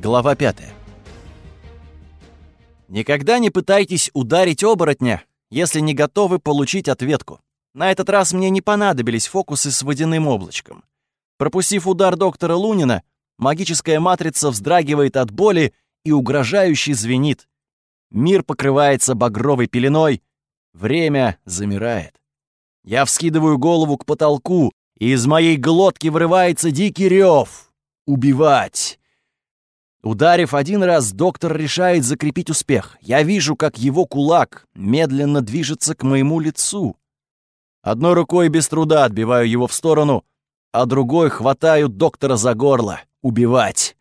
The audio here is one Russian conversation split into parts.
Глава 5. Никогда не пытайтесь ударить оборотня, если не готовы получить ответку. На этот раз мне не понадобились фокусы с водяным облачком. Пропустив удар доктора Лунина, магическая матрица вздрагивает от боли и угрожающе звенит. Мир покрывается багровой пеленой, время замирает. Я вскидываю голову к потолку, и из моей глотки вырывается дикий рев. Убивать! Ударив один раз, доктор решает закрепить успех. Я вижу, как его кулак медленно движется к моему лицу. Одной рукой без труда отбиваю его в сторону, а другой хватаю доктора за горло. Убивать.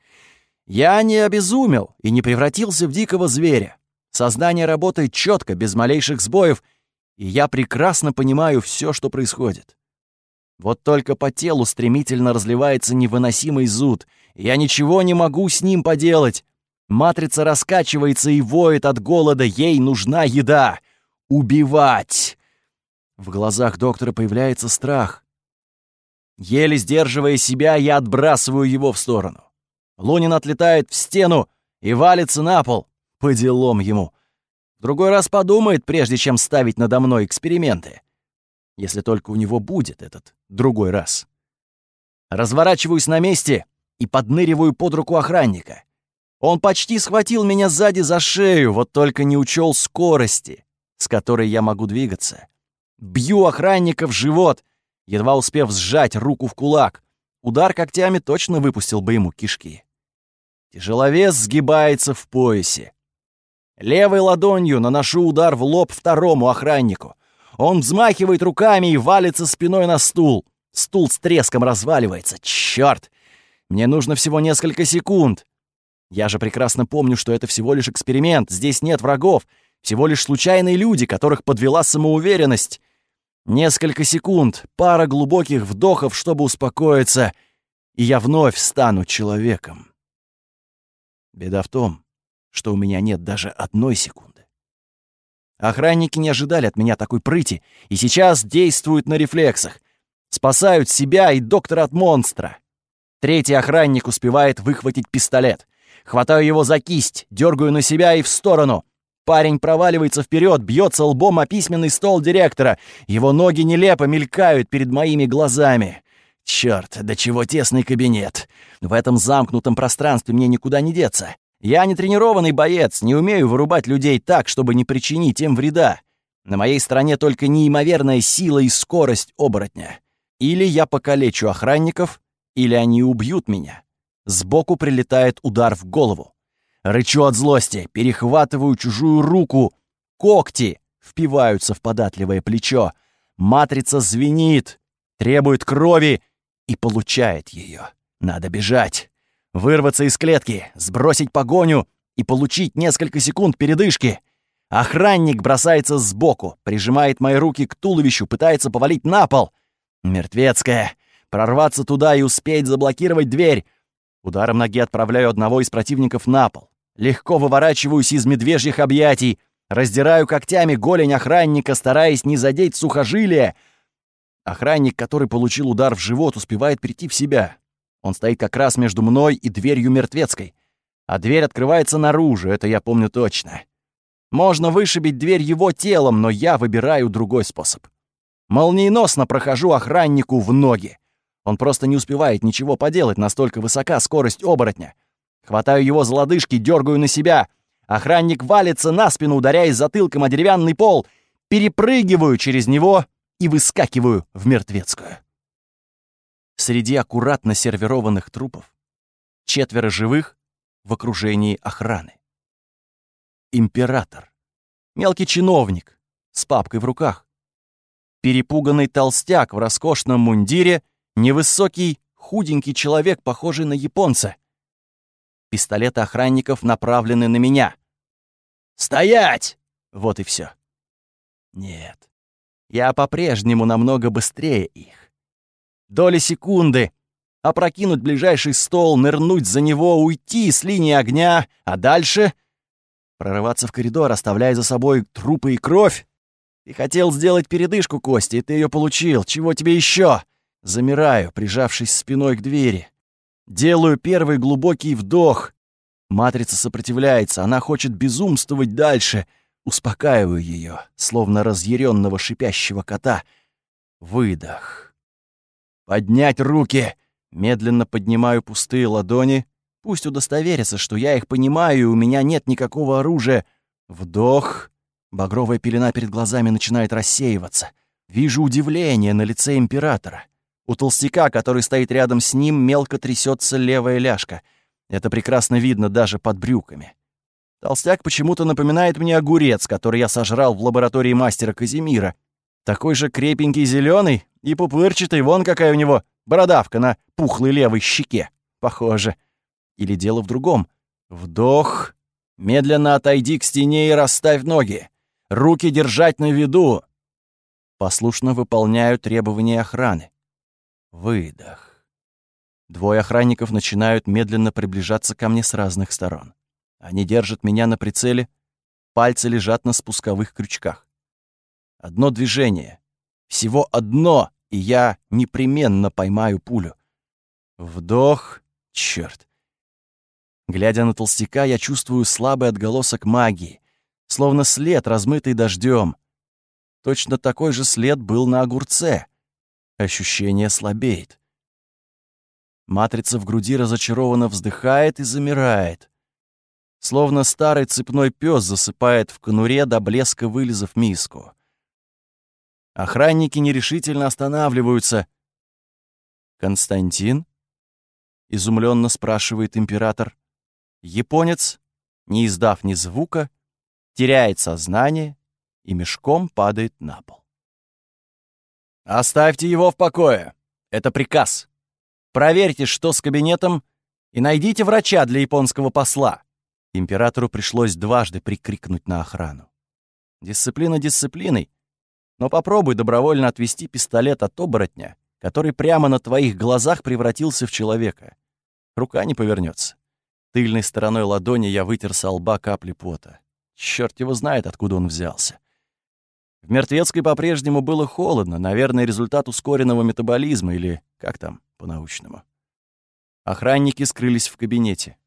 Я не обезумел и не превратился в дикого зверя. Сознание работает четко, без малейших сбоев, и я прекрасно понимаю все, что происходит. Вот только по телу стремительно разливается невыносимый зуд — я ничего не могу с ним поделать. Матрица раскачивается и воет от голода. Ей нужна еда. Убивать. В глазах доктора появляется страх. Еле сдерживая себя, я отбрасываю его в сторону. Лунин отлетает в стену и валится на пол. По делам ему. В другой раз подумает, прежде чем ставить надо мной эксперименты. Если только у него будет этот другой раз. Разворачиваюсь на месте — и подныриваю под руку охранника. Он почти схватил меня сзади за шею, вот только не учел скорости, с которой я могу двигаться. Бью охранника в живот, едва успев сжать руку в кулак. Удар когтями точно выпустил бы ему кишки. Тяжеловес сгибается в поясе. Левой ладонью наношу удар в лоб второму охраннику. Он взмахивает руками и валится спиной на стул. Стул с треском разваливается. Чёрт! Мне нужно всего несколько секунд. Я же прекрасно помню, что это всего лишь эксперимент, здесь нет врагов, всего лишь случайные люди, которых подвела самоуверенность. Несколько секунд, пара глубоких вдохов, чтобы успокоиться, и я вновь стану человеком. Беда в том, что у меня нет даже одной секунды. Охранники не ожидали от меня такой прыти, и сейчас действуют на рефлексах. Спасают себя и доктора от монстра. Третий охранник успевает выхватить пистолет. Хватаю его за кисть, дергаю на себя и в сторону. Парень проваливается вперед, бьется лбом о письменный стол директора. Его ноги нелепо мелькают перед моими глазами. Черт, до чего тесный кабинет. В этом замкнутом пространстве мне никуда не деться. Я не тренированный боец, не умею вырубать людей так, чтобы не причинить им вреда. На моей стороне только неимоверная сила и скорость оборотня. Или я покалечу охранников, или они убьют меня. Сбоку прилетает удар в голову. Рычу от злости, перехватываю чужую руку. Когти впиваются в податливое плечо. Матрица звенит, требует крови и получает ее. Надо бежать. Вырваться из клетки, сбросить погоню и получить несколько секунд передышки. Охранник бросается сбоку, прижимает мои руки к туловищу, пытается повалить на пол. Мертвецкая прорваться туда и успеть заблокировать дверь. Ударом ноги отправляю одного из противников на пол. Легко выворачиваюсь из медвежьих объятий, раздираю когтями голень охранника, стараясь не задеть сухожилия. Охранник, который получил удар в живот, успевает прийти в себя. Он стоит как раз между мной и дверью мертвецкой. А дверь открывается наружу, это я помню точно. Можно вышибить дверь его телом, но я выбираю другой способ. Молниеносно прохожу охраннику в ноги. Он просто не успевает ничего поделать, настолько высока скорость оборотня. Хватаю его за лодыжки, дергаю на себя. Охранник валится на спину, ударяясь затылком о деревянный пол. Перепрыгиваю через него и выскакиваю в мертвецкую. Среди аккуратно сервированных трупов четверо живых в окружении охраны. Император. Мелкий чиновник с папкой в руках. Перепуганный толстяк в роскошном мундире — Невысокий, худенький человек, похожий на японца. Пистолеты охранников направлены на меня. «Стоять!» Вот и все. Нет, я по-прежнему намного быстрее их. Доли секунды. Опрокинуть ближайший стол, нырнуть за него, уйти с линии огня, а дальше... Прорываться в коридор, оставляя за собой трупы и кровь. Ты хотел сделать передышку, Кости, и ты ее получил. Чего тебе еще? Замираю, прижавшись спиной к двери. Делаю первый глубокий вдох. Матрица сопротивляется, она хочет безумствовать дальше. Успокаиваю ее, словно разъяренного шипящего кота. Выдох. Поднять руки. Медленно поднимаю пустые ладони. Пусть удостоверится, что я их понимаю, и у меня нет никакого оружия. Вдох. Багровая пелена перед глазами начинает рассеиваться. Вижу удивление на лице императора. У толстяка, который стоит рядом с ним, мелко трясется левая ляжка. Это прекрасно видно даже под брюками. Толстяк почему-то напоминает мне огурец, который я сожрал в лаборатории мастера Казимира. Такой же крепенький зеленый и пупырчатый, вон какая у него бородавка на пухлой левой щеке. Похоже. Или дело в другом. Вдох. Медленно отойди к стене и расставь ноги. Руки держать на виду. Послушно выполняю требования охраны. Выдох. Двое охранников начинают медленно приближаться ко мне с разных сторон. Они держат меня на прицеле, пальцы лежат на спусковых крючках. Одно движение. Всего одно, и я непременно поймаю пулю. Вдох. Чёрт. Глядя на толстяка, я чувствую слабый отголосок магии, словно след, размытый дождем. Точно такой же след был на огурце. Ощущение слабеет. Матрица в груди разочарованно вздыхает и замирает. Словно старый цепной пес засыпает в конуре до блеска, вылезав миску. Охранники нерешительно останавливаются. «Константин?» — изумленно спрашивает император. Японец, не издав ни звука, теряет сознание и мешком падает на пол. «Оставьте его в покое. Это приказ. Проверьте, что с кабинетом, и найдите врача для японского посла». Императору пришлось дважды прикрикнуть на охрану. Дисциплина дисциплиной, но попробуй добровольно отвести пистолет от оборотня, который прямо на твоих глазах превратился в человека. Рука не повернется. Тыльной стороной ладони я вытер со лба капли пота. Черт его знает, откуда он взялся. В Мертвецкой по-прежнему было холодно, наверное, результат ускоренного метаболизма или как там по-научному. Охранники скрылись в кабинете.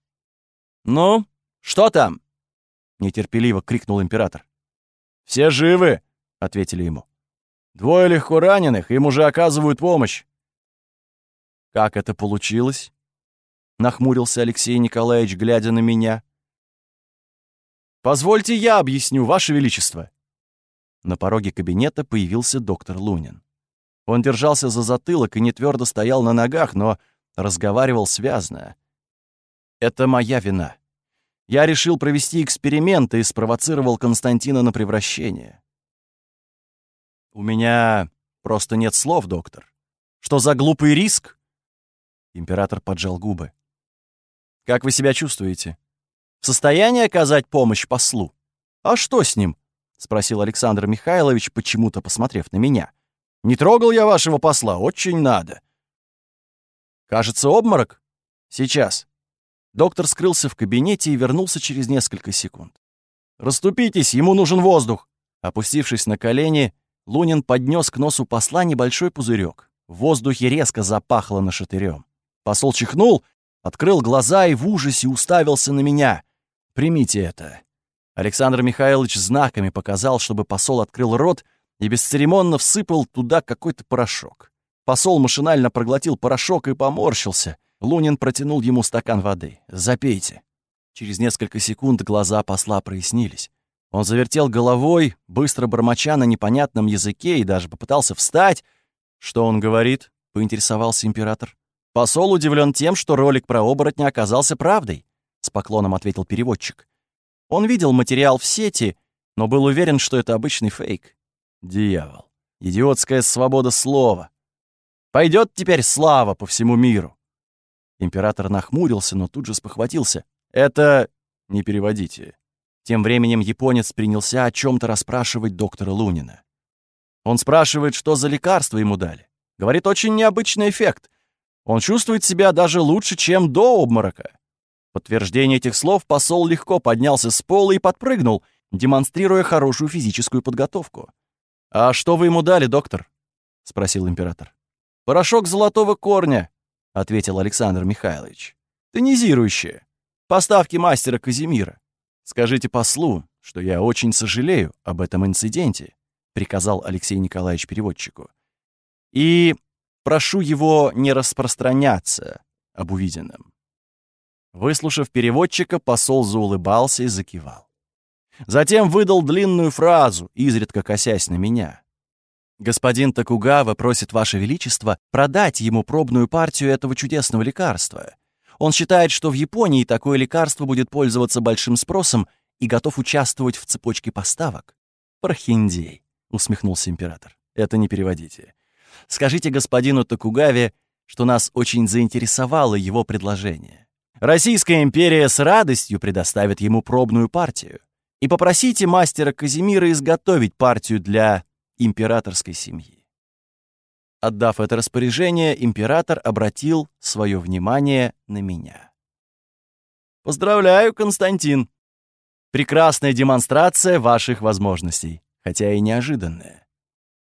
«Ну, что там?» — нетерпеливо крикнул император. «Все живы!» — ответили ему. «Двое легко раненых, им уже оказывают помощь». «Как это получилось?» — нахмурился Алексей Николаевич, глядя на меня. «Позвольте я объясню, Ваше Величество», на пороге кабинета появился доктор Лунин. Он держался за затылок и не твердо стоял на ногах, но разговаривал связно. «Это моя вина. Я решил провести эксперимент и спровоцировал Константина на превращение». «У меня просто нет слов, доктор. Что за глупый риск?» Император поджал губы. «Как вы себя чувствуете? В состоянии оказать помощь послу? А что с ним? — спросил Александр Михайлович, почему-то посмотрев на меня. «Не трогал я вашего посла, очень надо». «Кажется, обморок? Сейчас». Доктор скрылся в кабинете и вернулся через несколько секунд. «Раступитесь, ему нужен воздух!» Опустившись на колени, Лунин поднес к носу посла небольшой пузырек. В воздухе резко запахло нашатырем. Посол чихнул, открыл глаза и в ужасе уставился на меня. «Примите это. Александр Михайлович знаками показал, чтобы посол открыл рот и бесцеремонно всыпал туда какой-то порошок. Посол машинально проглотил порошок и поморщился. Лунин протянул ему стакан воды. «Запейте». Через несколько секунд глаза посла прояснились. Он завертел головой, быстро бормоча на непонятном языке и даже попытался встать. «Что он говорит?» — поинтересовался император. «Посол удивлен тем, что ролик про оборотня оказался правдой», — с поклоном ответил переводчик. Он видел материал в сети, но был уверен, что это обычный фейк. Дьявол. Идиотская свобода слова. Пойдет теперь слава по всему миру. Император нахмурился, но тут же спохватился. Это... не переводите. Тем временем японец принялся о чем то расспрашивать доктора Лунина. Он спрашивает, что за лекарство ему дали. Говорит, очень необычный эффект. Он чувствует себя даже лучше, чем до обморока подтверждение этих слов посол легко поднялся с пола и подпрыгнул, демонстрируя хорошую физическую подготовку. «А что вы ему дали, доктор?» — спросил император. «Порошок золотого корня», — ответил Александр Михайлович. «Тонизирующее. Поставки мастера Казимира. Скажите послу, что я очень сожалею об этом инциденте, приказал Алексей Николаевич переводчику. И прошу его не распространяться об увиденном. Выслушав переводчика, посол заулыбался и закивал. Затем выдал длинную фразу, изредка косясь на меня. «Господин Токугава просит Ваше Величество продать ему пробную партию этого чудесного лекарства. Он считает, что в Японии такое лекарство будет пользоваться большим спросом и готов участвовать в цепочке поставок». «Прохиндей», — усмехнулся император. «Это не переводите. Скажите господину Токугаве, что нас очень заинтересовало его предложение. Российская империя с радостью предоставит ему пробную партию. И попросите мастера Казимира изготовить партию для императорской семьи. Отдав это распоряжение, император обратил свое внимание на меня. «Поздравляю, Константин! Прекрасная демонстрация ваших возможностей, хотя и неожиданная».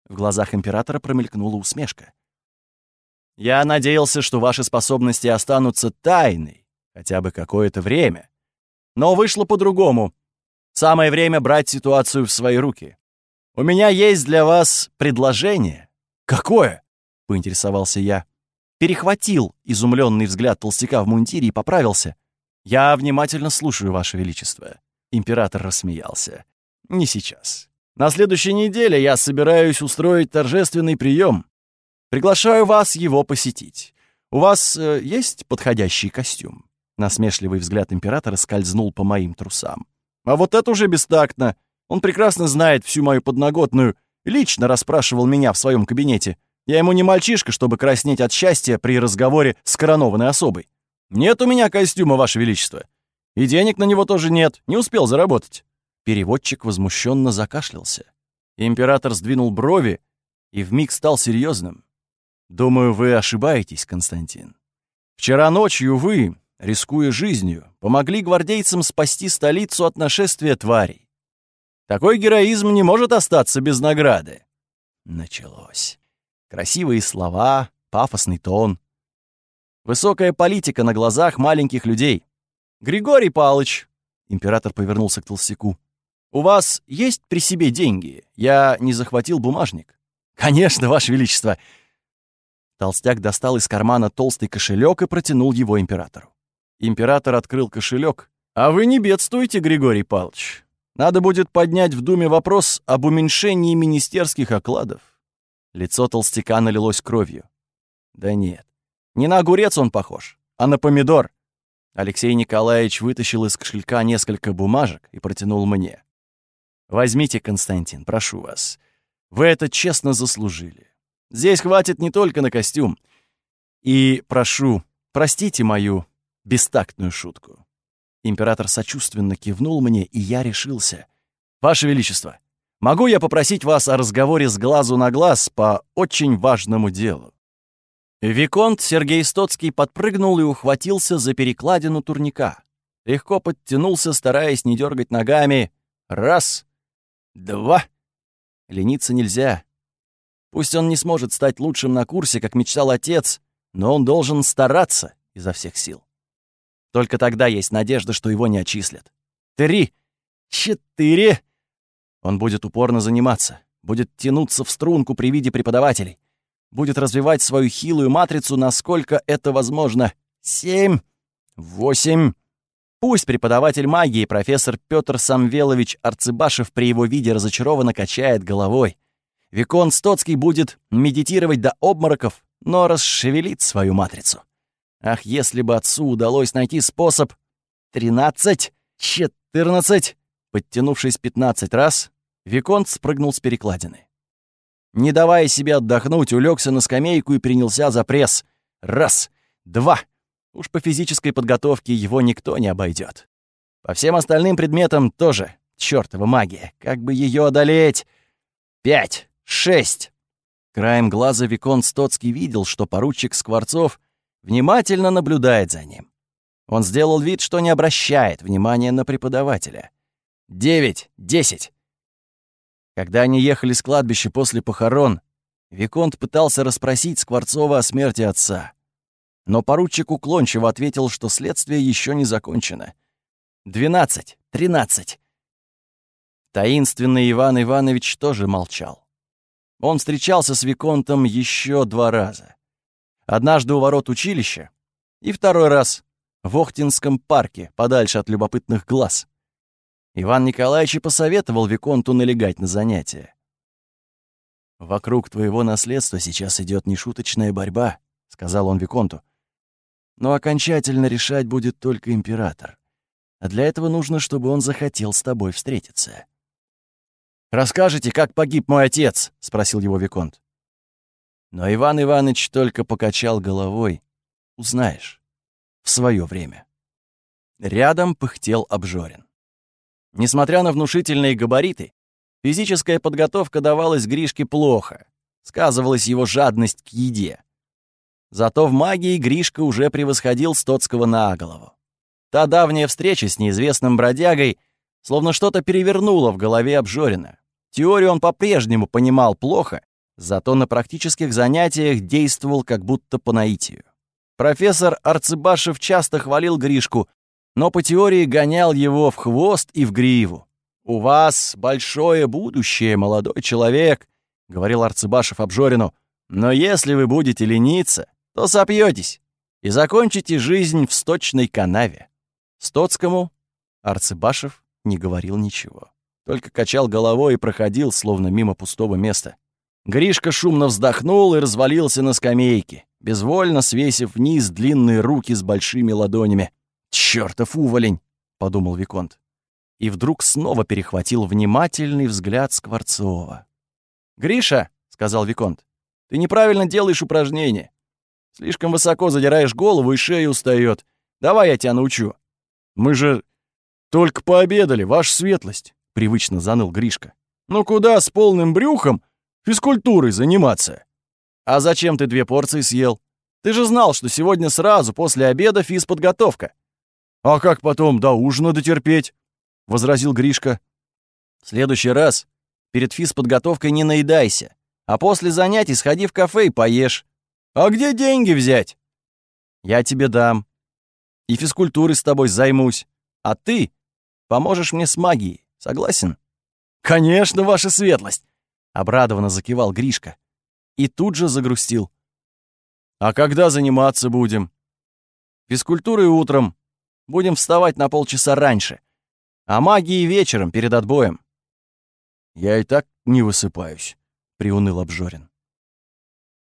В глазах императора промелькнула усмешка. «Я надеялся, что ваши способности останутся тайной, хотя бы какое-то время. Но вышло по-другому. Самое время брать ситуацию в свои руки. У меня есть для вас предложение». «Какое?» — поинтересовался я. Перехватил изумленный взгляд толстяка в мундире и поправился. «Я внимательно слушаю, Ваше Величество». Император рассмеялся. «Не сейчас. На следующей неделе я собираюсь устроить торжественный прием. Приглашаю вас его посетить. У вас э, есть подходящий костюм?» Насмешливый взгляд императора скользнул по моим трусам. «А вот это уже бестактно. Он прекрасно знает всю мою подноготную. Лично расспрашивал меня в своем кабинете. Я ему не мальчишка, чтобы краснеть от счастья при разговоре с коронованной особой. Нет у меня костюма, Ваше Величество. И денег на него тоже нет, не успел заработать». Переводчик возмущенно закашлялся. Император сдвинул брови и вмиг стал серьезным. «Думаю, вы ошибаетесь, Константин. Вчера ночью вы, рискуя жизнью, помогли гвардейцам спасти столицу от нашествия тварей. Такой героизм не может остаться без награды. Началось. Красивые слова, пафосный тон. Высокая политика на глазах маленьких людей. «Григорий Палыч!» Император повернулся к толстяку. «У вас есть при себе деньги? Я не захватил бумажник». «Конечно, Ваше Величество!» Толстяк достал из кармана толстый кошелек и протянул его императору. Император открыл кошелек. «А вы не бедствуете, Григорий Павлович. Надо будет поднять в Думе вопрос об уменьшении министерских окладов. Лицо толстяка налилось кровью. Да нет, не на огурец он похож, а на помидор. Алексей Николаевич вытащил из кошелька несколько бумажек и протянул мне. «Возьмите, Константин, прошу вас. Вы это честно заслужили. Здесь хватит не только на костюм. И прошу, простите мою бестактную шутку». Император сочувственно кивнул мне, и я решился. «Ваше Величество, могу я попросить вас о разговоре с глазу на глаз по очень важному делу?» Виконт Сергей Стоцкий подпрыгнул и ухватился за перекладину турника. Легко подтянулся, стараясь не дергать ногами. Раз, два. Лениться нельзя. Пусть он не сможет стать лучшим на курсе, как мечтал отец, но он должен стараться изо всех сил. Только тогда есть надежда, что его не отчислят. Три! Четыре! Он будет упорно заниматься, будет тянуться в струнку при виде преподавателей, будет развивать свою хилую матрицу, насколько это возможно. Семь! Восемь! Пусть преподаватель магии профессор Петр Самвелович Арцебашев при его виде разочарованно качает головой. Викон Стоцкий будет медитировать до обмороков, но расшевелит свою матрицу. Ах, если бы отцу удалось найти способ... Тринадцать, четырнадцать... Подтянувшись пятнадцать раз, Виконт спрыгнул с перекладины. Не давая себе отдохнуть, улегся на скамейку и принялся за пресс. Раз, два. Уж по физической подготовке его никто не обойдет. По всем остальным предметам тоже. Чёртова магия. Как бы ее одолеть? Пять, шесть. Краем глаза Виконт Стоцкий видел, что поручик Скворцов внимательно наблюдает за ним. Он сделал вид, что не обращает внимания на преподавателя. Девять, десять. Когда они ехали с кладбища после похорон, Виконт пытался расспросить Скворцова о смерти отца. Но поручик уклончиво ответил, что следствие еще не закончено. «Двенадцать! Тринадцать!» Таинственный Иван Иванович тоже молчал. Он встречался с Виконтом еще два раза. Однажды у ворот училища и второй раз в Охтинском парке, подальше от любопытных глаз. Иван Николаевич и посоветовал Виконту налегать на занятия. «Вокруг твоего наследства сейчас идет нешуточная борьба», — сказал он Виконту. «Но окончательно решать будет только император. А для этого нужно, чтобы он захотел с тобой встретиться». «Расскажете, как погиб мой отец?» — спросил его Виконт. Но Иван Иванович только покачал головой. «Узнаешь. В свое время». Рядом пыхтел Обжорин. Несмотря на внушительные габариты, физическая подготовка давалась Гришке плохо. Сказывалась его жадность к еде. Зато в магии Гришка уже превосходил Стоцкого на голову. Та давняя встреча с неизвестным бродягой словно что-то перевернула в голове Обжорина. Теорию он по-прежнему понимал плохо, зато на практических занятиях действовал как будто по наитию. Профессор Арцебашев часто хвалил Гришку, но по теории гонял его в хвост и в гриву. «У вас большое будущее, молодой человек», — говорил Арцебашев Обжорину, «но если вы будете лениться, то сопьетесь и закончите жизнь в сточной канаве». Стоцкому Арцебашев не говорил ничего только качал головой и проходил, словно мимо пустого места. Гришка шумно вздохнул и развалился на скамейке, безвольно свесив вниз длинные руки с большими ладонями. «Чёртов уволень!» — подумал Виконт. И вдруг снова перехватил внимательный взгляд Скворцова. «Гриша!» — сказал Виконт. «Ты неправильно делаешь упражнение. Слишком высоко задираешь голову, и шея устает. Давай я тебя научу». «Мы же только пообедали, ваша светлость!» привычно заныл Гришка. «Ну куда с полным брюхом физкультурой заниматься?» «А зачем ты две порции съел? Ты же знал, что сегодня сразу после обеда физподготовка». «А как потом до ужина дотерпеть?» — возразил Гришка. «В следующий раз перед физподготовкой не наедайся, а после занятий сходи в кафе и поешь. А где деньги взять?» «Я тебе дам. И физкультурой с тобой займусь. А ты поможешь мне с магией. Согласен? Конечно, ваша светлость, обрадованно закивал Гришка и тут же загрустил. А когда заниматься будем? Физкультурой утром. Будем вставать на полчаса раньше. А магией вечером перед отбоем. Я и так не высыпаюсь, приуныл Обжорин.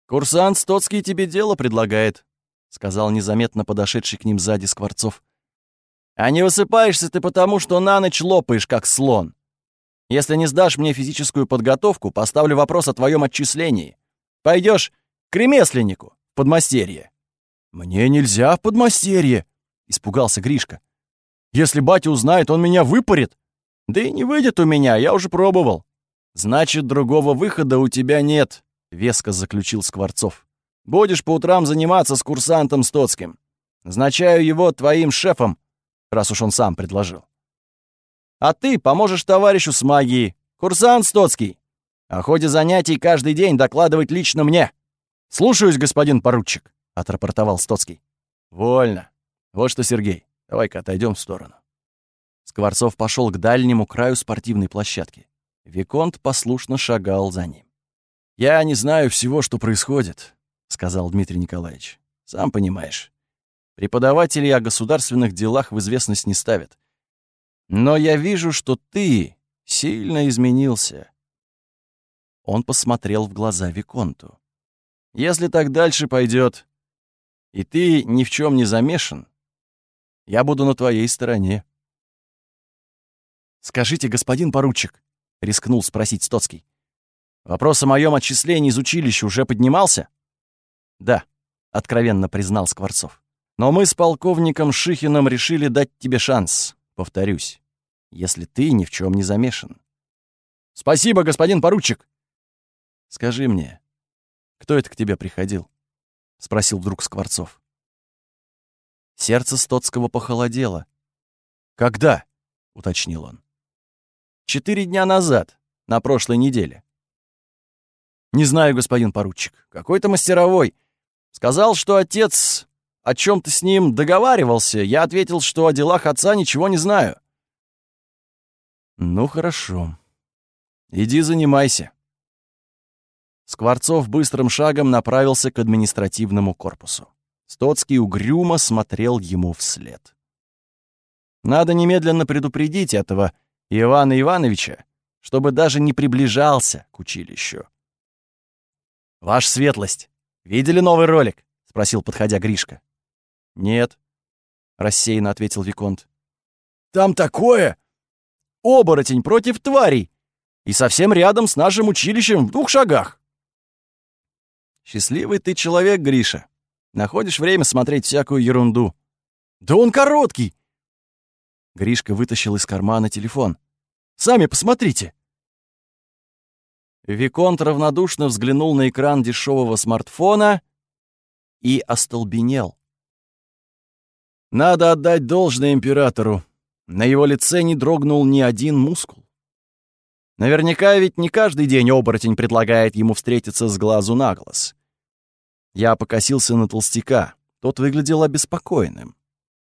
Курсант Стоцкий тебе дело предлагает, сказал незаметно подошедший к ним сзади Скворцов. А не высыпаешься ты потому, что на ночь лопаешь, как слон. Если не сдашь мне физическую подготовку, поставлю вопрос о твоем отчислении. Пойдешь к ремесленнику подмастерье». «Мне нельзя в подмастерье», — испугался Гришка. «Если батя узнает, он меня выпарит». «Да и не выйдет у меня, я уже пробовал». «Значит, другого выхода у тебя нет», — веско заключил Скворцов. «Будешь по утрам заниматься с курсантом Стоцким. Назначаю его твоим шефом раз уж он сам предложил. А ты поможешь товарищу с магией. Курсант Стоцкий. О ходе занятий каждый день докладывать лично мне. Слушаюсь, господин поручик, отрапортовал Стоцкий. Вольно. Вот что, Сергей, давай-ка отойдем в сторону. Скворцов пошел к дальнему краю спортивной площадки. Виконт послушно шагал за ним. «Я не знаю всего, что происходит», — сказал Дмитрий Николаевич. «Сам понимаешь. Преподаватели о государственных делах в известность не ставят. Но я вижу, что ты сильно изменился. Он посмотрел в глаза Виконту. Если так дальше пойдет, и ты ни в чем не замешан, я буду на твоей стороне. «Скажите, господин поручик», — рискнул спросить Стоцкий, «вопрос о моем отчислении из училища уже поднимался?» «Да», — откровенно признал Скворцов. Но мы с полковником Шихиным решили дать тебе шанс, повторюсь, если ты ни в чем не замешан. Спасибо, господин поручик. Скажи мне, кто это к тебе приходил? Спросил вдруг Скворцов. Сердце Стоцкого похолодело. «Когда?» — уточнил он. «Четыре дня назад, на прошлой неделе». «Не знаю, господин поручик. Какой-то мастеровой. Сказал, что отец о чем ты с ним договаривался, я ответил, что о делах отца ничего не знаю». «Ну, хорошо. Иди занимайся». Скворцов быстрым шагом направился к административному корпусу. Стоцкий угрюмо смотрел ему вслед. Надо немедленно предупредить этого Ивана Ивановича, чтобы даже не приближался к училищу. «Ваша светлость, видели новый ролик?» — спросил, подходя Гришка. «Нет», — рассеянно ответил Виконт. «Там такое! Оборотень против тварей! И совсем рядом с нашим училищем в двух шагах!» «Счастливый ты человек, Гриша. Находишь время смотреть всякую ерунду». «Да он короткий! Гришка вытащил из кармана телефон. «Сами посмотрите!» Виконт равнодушно взглянул на экран дешевого смартфона и остолбенел. Надо отдать должное императору. На его лице не дрогнул ни один мускул. Наверняка ведь не каждый день оборотень предлагает ему встретиться с глазу на глаз. Я покосился на толстяка. Тот выглядел обеспокоенным.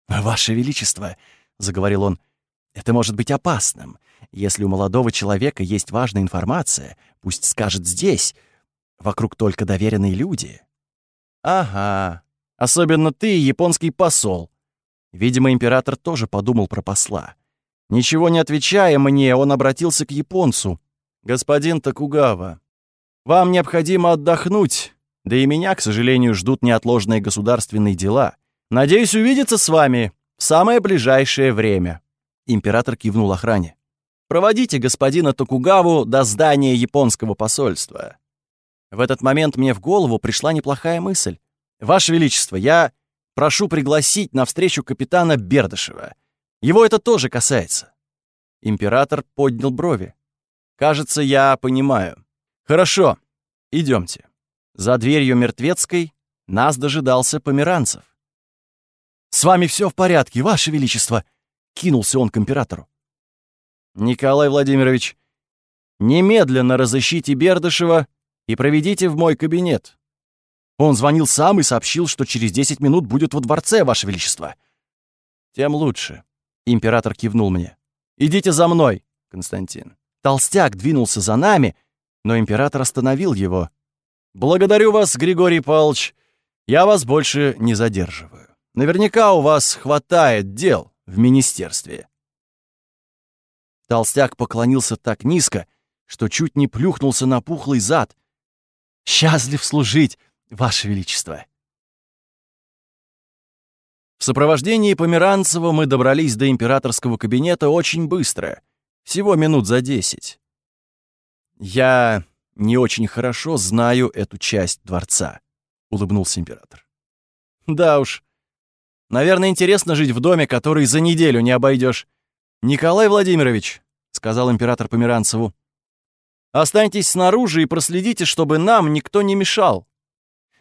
«Ваше Величество, — заговорил он, — «это может быть опасным. Если у молодого человека есть важная информация, пусть скажет здесь. Вокруг только доверенные люди». «Ага. Особенно ты, японский посол». Видимо, император тоже подумал про посла. Ничего не отвечая мне, он обратился к японцу. «Господин Токугава, вам необходимо отдохнуть, да и меня, к сожалению, ждут неотложные государственные дела. Надеюсь увидеться с вами в самое ближайшее время». Император кивнул охране. «Проводите господина Токугаву до здания японского посольства». В этот момент мне в голову пришла неплохая мысль. «Ваше Величество, я прошу пригласить на встречу капитана Бердышева. Его это тоже касается». Император поднял брови. «Кажется, я понимаю. Хорошо, идемте. За дверью мертвецкой нас дожидался Померанцев. «С вами все в порядке, Ваше Величество!» — кинулся он к императору. «Николай Владимирович, немедленно разыщите Бердышева и проведите в мой кабинет. Он звонил сам и сообщил, что через десять минут будет во дворце, Ваше Величество». «Тем лучше», — император кивнул мне. «Идите за мной, Константин». Толстяк двинулся за нами, но император остановил его. «Благодарю вас, Григорий Павлович. Я вас больше не задерживаю». Наверняка у вас хватает дел в министерстве». Толстяк поклонился так низко, что чуть не плюхнулся на пухлый зад. «Счастлив служить, Ваше Величество!» В сопровождении Померанцева мы добрались до императорского кабинета очень быстро, всего минут за десять. «Я не очень хорошо знаю эту часть дворца», — улыбнулся император. «Да уж, Наверное, интересно жить в доме, который за неделю не обойдешь. Николай Владимирович, сказал император Померанцеву, останьтесь снаружи и проследите, чтобы нам никто не мешал.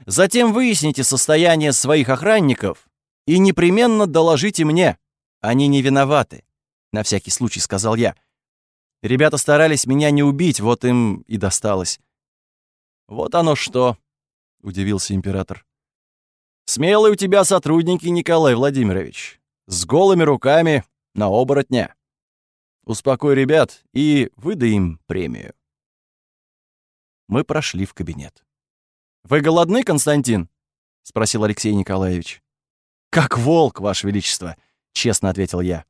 Затем выясните состояние своих охранников и непременно доложите мне. Они не виноваты, на всякий случай сказал я. Ребята старались меня не убить, вот им и досталось. Вот оно что, удивился император. Смелые у тебя сотрудники, Николай Владимирович. С голыми руками на оборотня. Успокой ребят и выдай им премию. Мы прошли в кабинет. «Вы голодны, Константин?» — спросил Алексей Николаевич. «Как волк, Ваше Величество», — честно ответил я.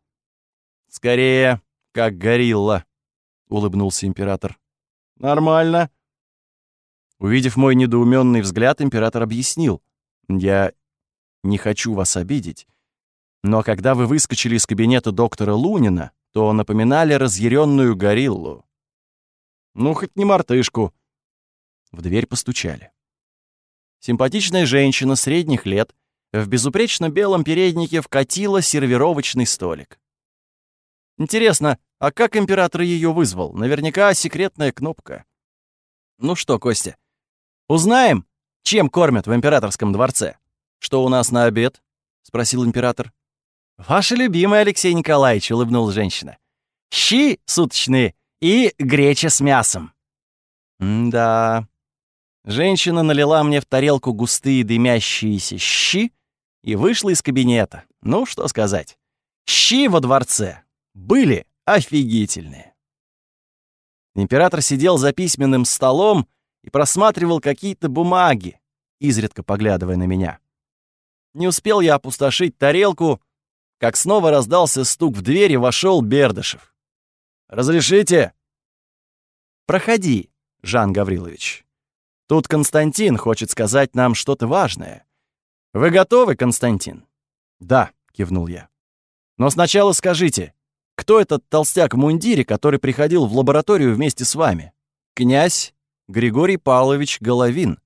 «Скорее, как горилла», — улыбнулся император. «Нормально». Увидев мой недоуменный взгляд, император объяснил. Я не хочу вас обидеть, но когда вы выскочили из кабинета доктора Лунина, то напоминали разъяренную гориллу. Ну, хоть не мартышку. В дверь постучали. Симпатичная женщина средних лет в безупречно белом переднике вкатила сервировочный столик. Интересно, а как император ее вызвал? Наверняка секретная кнопка. Ну что, Костя, узнаем, чем кормят в императорском дворце? Что у нас на обед? спросил император. Ваше любимое, Алексей Николаевич, улыбнула женщина. Щи суточные и греча с мясом. да. Женщина налила мне в тарелку густые дымящиеся щи, и вышла из кабинета. Ну, что сказать. Щи во дворце были офигительные. Император сидел за письменным столом и просматривал какие-то бумаги, изредка поглядывая на меня. Не успел я опустошить тарелку, как снова раздался стук в дверь и вошел Бердышев. «Разрешите?» «Проходи, Жан Гаврилович. Тут Константин хочет сказать нам что-то важное. Вы готовы, Константин?» «Да», — кивнул я. «Но сначала скажите, кто этот толстяк в мундире, который приходил в лабораторию вместе с вами?» «Князь Григорий Павлович Головин,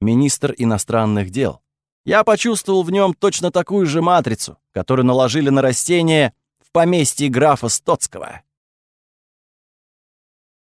министр иностранных дел. Я почувствовал в нем точно такую же матрицу, которую наложили на растение в поместье графа Стоцкого.